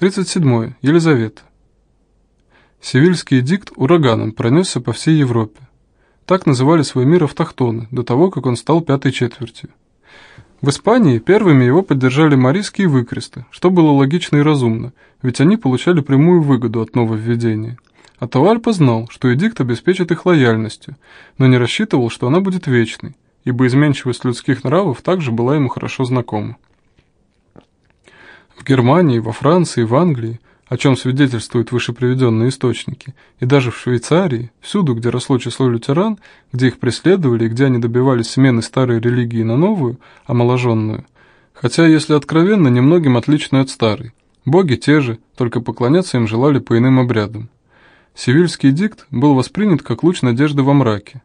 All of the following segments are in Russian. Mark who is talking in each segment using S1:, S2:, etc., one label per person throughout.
S1: 37. Елизавета. Севильский эдикт ураганом пронесся по всей Европе. Так называли свой мир автохтоны, до того, как он стал пятой четвертью. В Испании первыми его поддержали марийские выкресты, что было логично и разумно, ведь они получали прямую выгоду от нововведения. Атауальпа знал, что эдикт обеспечит их лояльностью, но не рассчитывал, что она будет вечной, ибо изменчивость людских нравов также была ему хорошо знакома. В Германии, во Франции, в Англии, о чем свидетельствуют выше приведенные источники, и даже в Швейцарии, всюду, где росло число лютеран, где их преследовали и где они добивались смены старой религии на новую, омоложенную, хотя, если откровенно, немногим отличную от старой. Боги те же, только поклоняться им желали по иным обрядам. Севильский дикт был воспринят как луч надежды во мраке.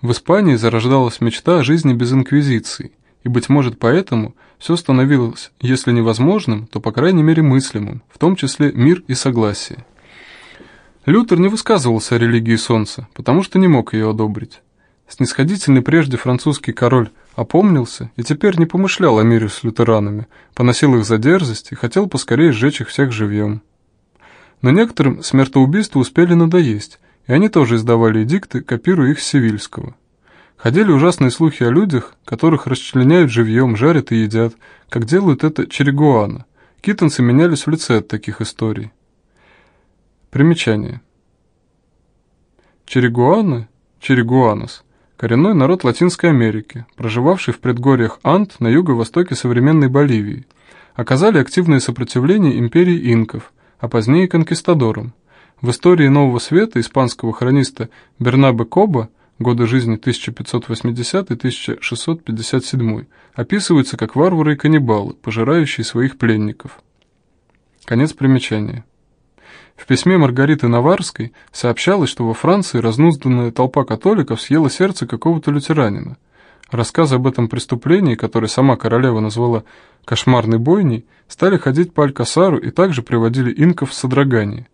S1: В Испании зарождалась мечта о жизни без инквизиции – и, быть может, поэтому все становилось, если невозможным, то, по крайней мере, мыслимым, в том числе мир и согласие. Лютер не высказывался о религии солнца, потому что не мог ее одобрить. Снисходительный прежде французский король опомнился и теперь не помышлял о мире с лютеранами, поносил их за дерзость и хотел поскорее сжечь их всех живьем. Но некоторым смертоубийства успели надоесть, и они тоже издавали эдикты, копируя их с Севильского. Ходили ужасные слухи о людях, которых расчленяют живьем, жарят и едят, как делают это черегуана. Китонцы менялись в лице от таких историй. Примечание. Черегуаны, черегуанос, коренной народ Латинской Америки, проживавший в предгорьях Анд на юго-востоке современной Боливии, оказали активное сопротивление империи инков, а позднее конкистадорам. В истории Нового Света испанского хрониста Бернабе Коба годы жизни 1580-1657, описываются как варвары и каннибалы, пожирающие своих пленников. Конец примечания. В письме Маргариты Наварской сообщалось, что во Франции разнузданная толпа католиков съела сердце какого-то лютеранина. Рассказы об этом преступлении, которое сама королева назвала «кошмарной бойней», стали ходить по Алькасару и также приводили инков в содрогание.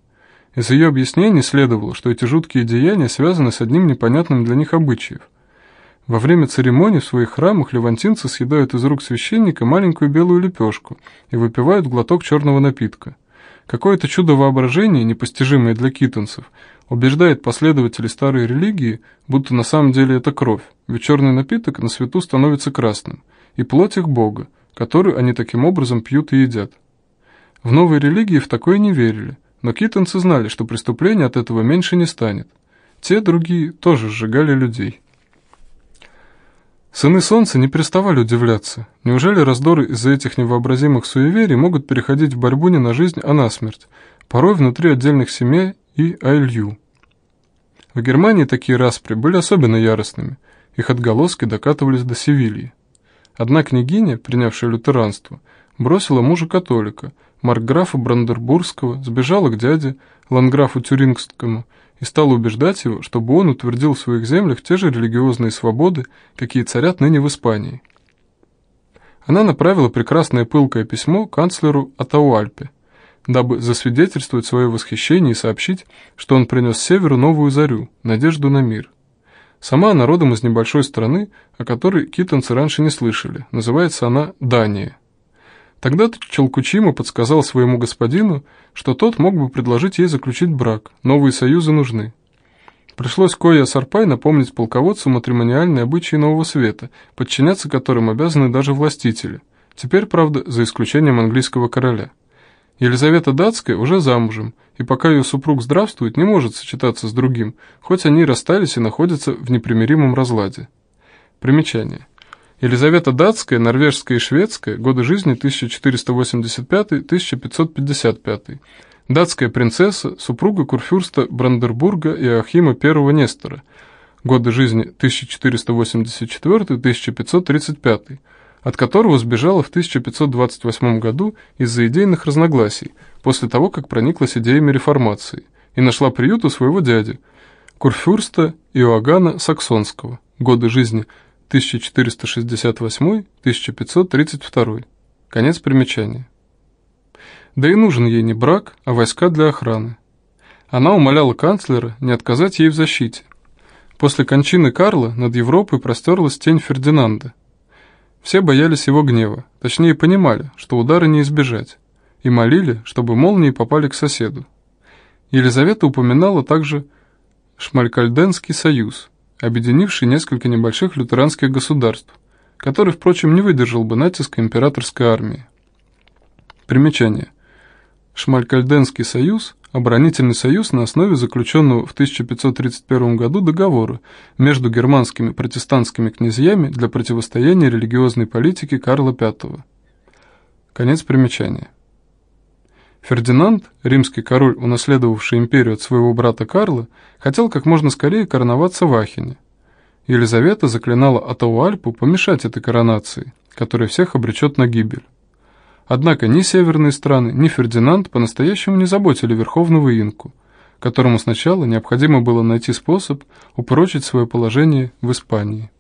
S1: Из ее объяснений следовало, что эти жуткие деяния связаны с одним непонятным для них обычаев. Во время церемоний в своих храмах левантинцы съедают из рук священника маленькую белую лепешку и выпивают глоток черного напитка. Какое-то чудо воображения, непостижимое для китонцев, убеждает последователей старой религии, будто на самом деле это кровь, ведь черный напиток на свету становится красным, и плоть их Бога, которую они таким образом пьют и едят. В новой религии в такое не верили – но китонцы знали, что преступление от этого меньше не станет. Те, другие, тоже сжигали людей. Сыны Солнца не переставали удивляться. Неужели раздоры из-за этих невообразимых суеверий могут переходить в борьбу не на жизнь, а на смерть, порой внутри отдельных семей и айлью? В Германии такие распри были особенно яростными, их отголоски докатывались до Севильи. Одна княгиня, принявшая лютеранство, бросила мужа-католика – маркграфа Брандербургского, сбежала к дяде, ланграфу Тюрингскому, и стала убеждать его, чтобы он утвердил в своих землях те же религиозные свободы, какие царят ныне в Испании. Она направила прекрасное пылкое письмо канцлеру Атауальпе, дабы засвидетельствовать свое восхищение и сообщить, что он принес северу новую зарю, надежду на мир. Сама она родом из небольшой страны, о которой китонцы раньше не слышали, называется она Дания. Тогда Челкучима подсказал своему господину, что тот мог бы предложить ей заключить брак, новые союзы нужны. Пришлось Коя Сарпай напомнить полководцу матримониальные обычаи Нового Света, подчиняться которым обязаны даже властители. Теперь, правда, за исключением английского короля. Елизавета Датская уже замужем, и пока ее супруг здравствует, не может сочетаться с другим, хоть они и расстались и находятся в непримиримом разладе. Примечание. Елизавета Датская, норвежская и шведская, годы жизни 1485-1555. Датская принцесса, супруга курфюрста Брандербурга и Ахима I Нестора, годы жизни 1484-1535, от которого сбежала в 1528 году из-за идейных разногласий, после того, как прониклась идеями реформации, и нашла приют у своего дяди, курфюрста Иоганна Саксонского, годы жизни 1468-1532. Конец примечания. Да и нужен ей не брак, а войска для охраны. Она умоляла канцлера не отказать ей в защите. После кончины Карла над Европой простерлась тень Фердинанда. Все боялись его гнева, точнее понимали, что удара не избежать. и молили, чтобы молнии попали к соседу. Елизавета упоминала также Шмалькальденский союз, объединивший несколько небольших лютеранских государств, который, впрочем, не выдержал бы натиска императорской армии. Примечание. Шмалькальденский союз – оборонительный союз на основе заключенного в 1531 году договора между германскими протестантскими князьями для противостояния религиозной политике Карла V. Конец примечания. Фердинанд, римский король, унаследовавший империю от своего брата Карла, хотел как можно скорее короноваться в Ахене. Елизавета заклинала Атауальпу помешать этой коронации, которая всех обречет на гибель. Однако ни северные страны, ни Фердинанд по-настоящему не заботили верховного инку, которому сначала необходимо было найти способ упрочить свое положение в Испании.